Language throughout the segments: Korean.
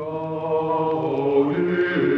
어, 오늘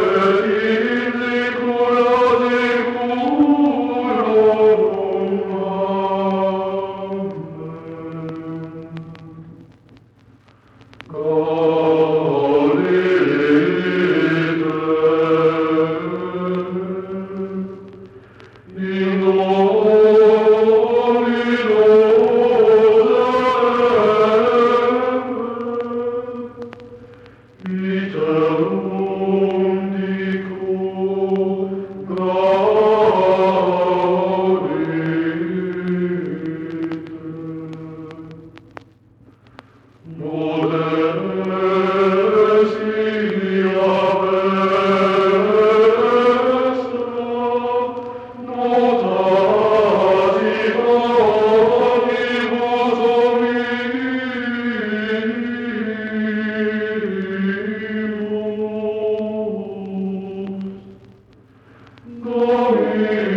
Glory.